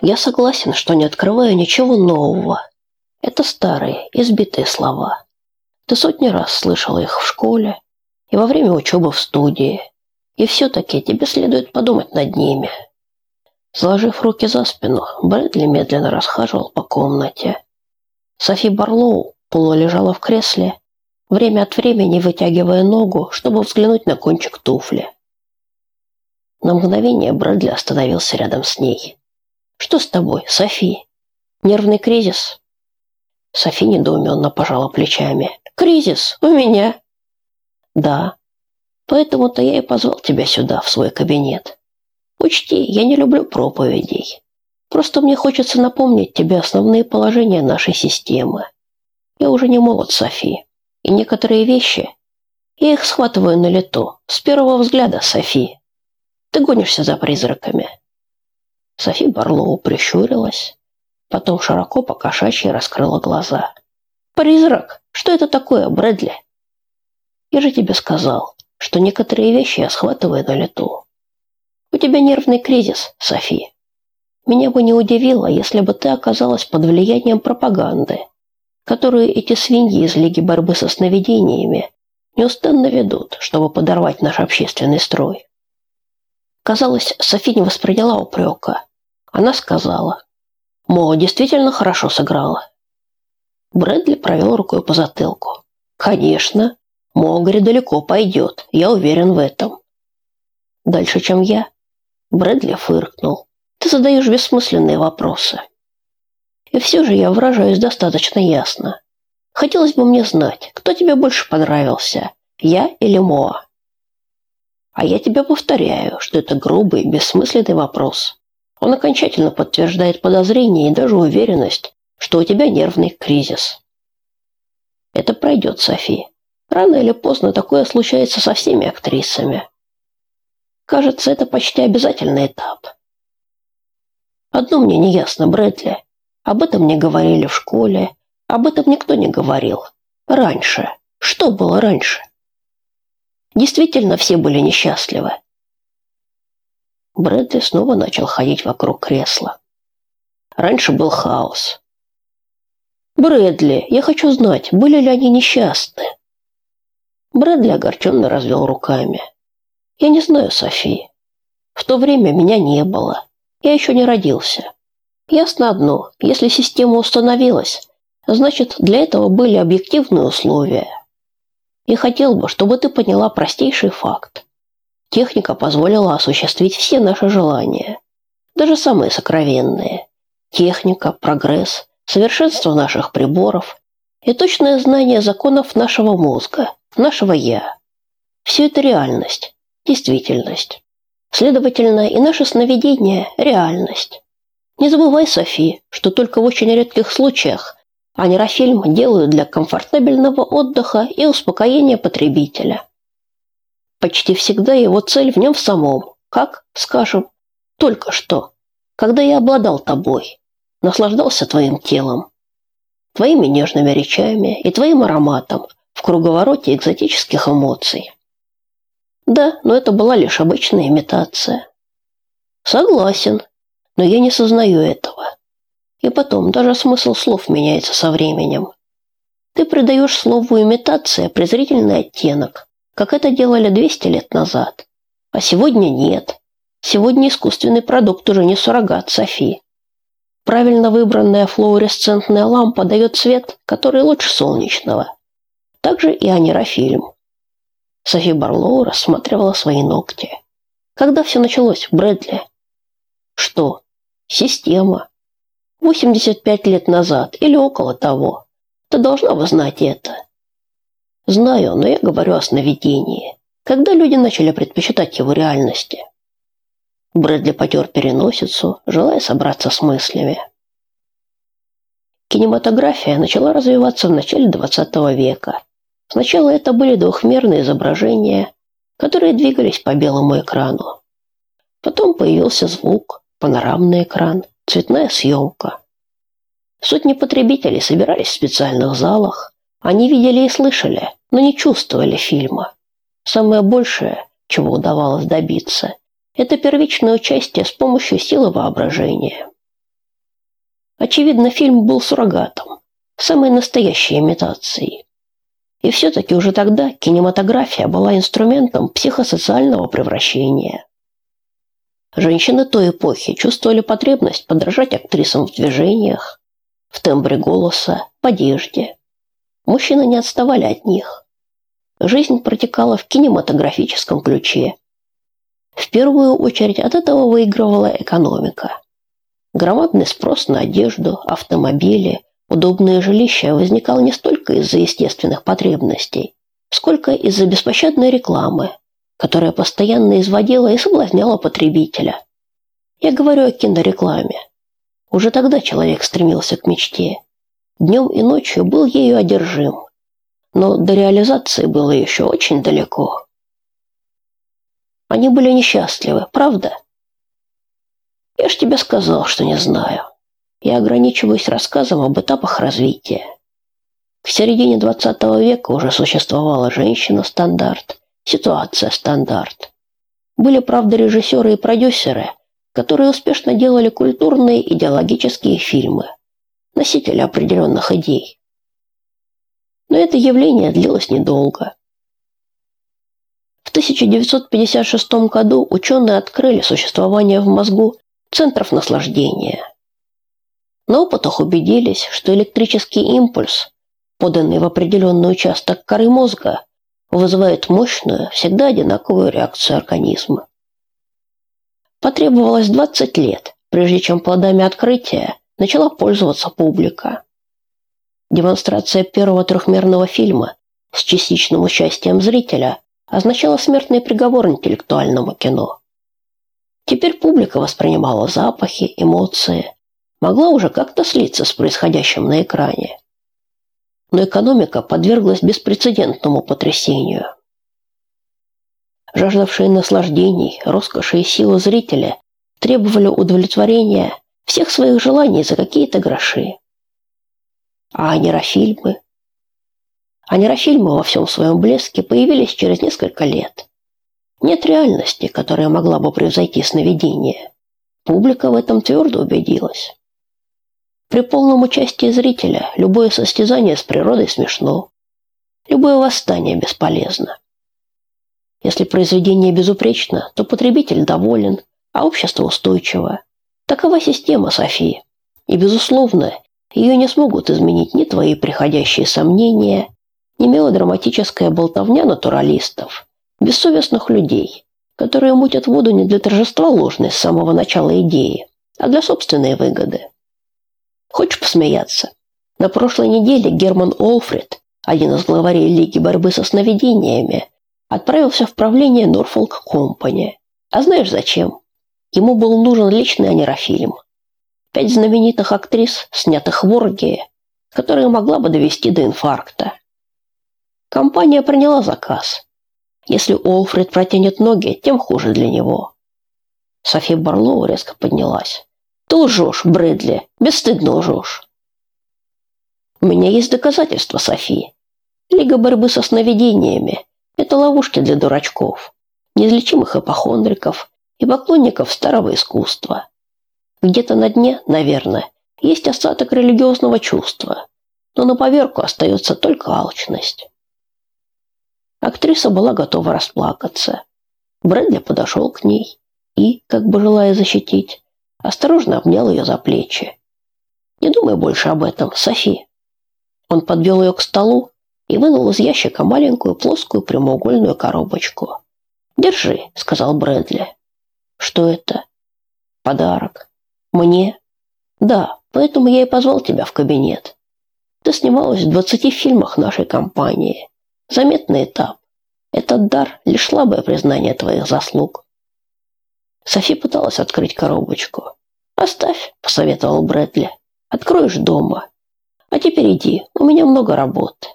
Я согласен, что не открываю ничего нового. Это старые, избитые слова. Ты сотни раз слышала их в школе и во время учебы в студии. И все-таки тебе следует подумать над ними. Сложив руки за спину, Брэдли медленно расхаживал по комнате. Софи Барлоу полулежала в кресле, время от времени вытягивая ногу, чтобы взглянуть на кончик туфли. На мгновение Брэдли остановился рядом с ней. «Что с тобой, Софи? Нервный кризис?» Софи недоуменно пожала плечами. «Кризис? У меня?» «Да. Поэтому-то я и позвал тебя сюда, в свой кабинет. Учти, я не люблю проповедей. Просто мне хочется напомнить тебе основные положения нашей системы. Я уже не молод, Софи, и некоторые вещи я их схватываю на лету, с первого взгляда, Софи. Ты гонишься за призраками. Софи Барлоу прищурилась, потом широко по кошачьи раскрыла глаза. «Призрак? Что это такое, Брэдли?» «Я же тебе сказал, что некоторые вещи я схватываю на лету. У тебя нервный кризис, Софи. Меня бы не удивило, если бы ты оказалась под влиянием пропаганды, которую эти свиньи из Лиги борьбы со сновидениями неустанно ведут, чтобы подорвать наш общественный строй. Казалось, Софи не восприняла упрека. Она сказала, Мо действительно хорошо сыграла. Брэдли провел рукой по затылку. Конечно, Могри далеко пойдет, я уверен в этом. Дальше, чем я, Брэдли фыркнул. Ты задаешь бессмысленные вопросы. И все же я выражаюсь достаточно ясно. Хотелось бы мне знать, кто тебе больше понравился, я или Моа? А я тебе повторяю, что это грубый, бессмысленный вопрос. Он окончательно подтверждает подозрение и даже уверенность, что у тебя нервный кризис. Это пройдет, Софи. Рано или поздно такое случается со всеми актрисами. Кажется, это почти обязательный этап. Одно мне не ясно, Брэдли. Об этом не говорили в школе, об этом никто не говорил. Раньше. Что было раньше? Действительно, все были несчастливы. Брэдли снова начал ходить вокруг кресла. Раньше был хаос. «Брэдли, я хочу знать, были ли они несчастны?» Брэдли огорченно развел руками. Я не знаю Софии. В то время меня не было. Я еще не родился. Ясно одно, если система установилась, значит, для этого были объективные условия. И хотел бы, чтобы ты поняла простейший факт. Техника позволила осуществить все наши желания, даже самые сокровенные. Техника, прогресс, совершенство наших приборов и точное знание законов нашего мозга, нашего «я». Все это реальность, действительность. Следовательно, и наше сновидение – реальность. Не забывай, Софи, что только в очень редких случаях анирофильм делают для комфортабельного отдыха и успокоения потребителя. Почти всегда его цель в нем самом, как, скажем, только что, когда я обладал тобой, наслаждался твоим телом, твоими нежными речами и твоим ароматом в круговороте экзотических эмоций. Да, но это была лишь обычная имитация. Согласен, но я не сознаю этого. И потом, даже смысл слов меняется со временем. Ты придаешь слову имитация презрительный оттенок, как это делали 200 лет назад. А сегодня нет. Сегодня искусственный продукт уже не суррогат Софи. Правильно выбранная флуоресцентная лампа дает цвет, который лучше солнечного. Также и анерофильм. Софи Барлоу рассматривала свои ногти. Когда все началось, Брэдли? Что? Система. 85 лет назад или около того. Ты должна бы знать это. Знаю, но я говорю о сновидении. Когда люди начали предпочитать его реальности? Брэдли потер переносицу, желая собраться с мыслями. Кинематография начала развиваться в начале 20 века Сначала это были двухмерные изображения, которые двигались по белому экрану. Потом появился звук, панорамный экран, цветная съемка. Сотни потребителей собирались в специальных залах. Они видели и слышали, но не чувствовали фильма. Самое большее, чего удавалось добиться, это первичное участие с помощью силы воображения. Очевидно, фильм был суррогатом, самой настоящей имитацией. И все-таки уже тогда кинематография была инструментом психосоциального превращения. Женщины той эпохи чувствовали потребность подражать актрисам в движениях, в тембре голоса, в одежде. Мужчины не отставали от них. Жизнь протекала в кинематографическом ключе. В первую очередь от этого выигрывала экономика. Громадный спрос на одежду, автомобили, удобное жилище возникал не столько из-за естественных потребностей, сколько из-за беспощадной рекламы, которая постоянно изводила и соблазняла потребителя. Я говорю о кинорекламе. Уже тогда человек стремился к мечте. Днем и ночью был ею одержим. Но до реализации было еще очень далеко. Они были несчастливы, правда? Я ж тебе сказал, что не знаю. Я ограничиваюсь рассказом об этапах развития. К середине 20 века уже существовала женщина-стандарт, ситуация стандарт. Были, правда, режиссеры и продюсеры, которые успешно делали культурные идеологические фильмы, носители определенных идей. Но это явление длилось недолго. В 1956 году ученые открыли существование в мозгу центров наслаждения. На опытах убедились, что электрический импульс, поданный в определенный участок коры мозга, вызывает мощную, всегда одинаковую реакцию организма. Потребовалось 20 лет, прежде чем плодами открытия начала пользоваться публика. Демонстрация первого трехмерного фильма с частичным участием зрителя означала смертный приговор интеллектуальному кино. Теперь публика воспринимала запахи, эмоции, могла уже как-то слиться с происходящим на экране. Но экономика подверглась беспрецедентному потрясению. Жаждавшие наслаждений, роскоши и силы зрителя требовали удовлетворения всех своих желаний за какие-то гроши. А анерофильмы? Анерофильмы во всем своем блеске появились через несколько лет. Нет реальности, которая могла бы превзойти сновидение. Публика в этом твердо убедилась. При полном участии зрителя любое состязание с природой смешно. Любое восстание бесполезно. Если произведение безупречно, то потребитель доволен, а общество устойчиво. Такова система Софии. И, безусловно, ее не смогут изменить ни твои приходящие сомнения, ни мелодраматическая болтовня натуралистов – бессовестных людей, которые мутят воду не для торжества ложной с самого начала идеи, а для собственной выгоды. Хочешь посмеяться? На прошлой неделе Герман Олфрид, один из главарей Лиги борьбы со сновидениями, отправился в правление Норфолк Компани. А знаешь зачем? Ему был нужен личный анерофильм. Пять знаменитых актрис, снятых в Оргии, которые могла бы довести до инфаркта. Компания приняла заказ, если Олфред протянет ноги, тем хуже для него. София Барлоу резко поднялась. «Ты лжешь, Брэдли, бесстыдно лжешь». «У меня есть доказательства, Софи. Лига борьбы со сновидениями – это ловушки для дурачков, неизлечимых эпохондриков и поклонников старого искусства. Где-то на дне, наверное, есть остаток религиозного чувства, но на поверку остается только алчность. Актриса была готова расплакаться. Брэдли подошел к ней и, как бы желая защитить, осторожно обнял ее за плечи. «Не думай больше об этом, Софи». Он подвел ее к столу и вынул из ящика маленькую плоскую прямоугольную коробочку. «Держи», — сказал Брэдли. «Что это?» «Подарок. Мне?» «Да, поэтому я и позвал тебя в кабинет. Ты снималась в двадцати фильмах нашей компании. Заметный этап. Этот дар – лишь слабое признание твоих заслуг. Софи пыталась открыть коробочку. «Оставь», – посоветовал Брэдли. «Откроешь дома. А теперь иди, у меня много работы».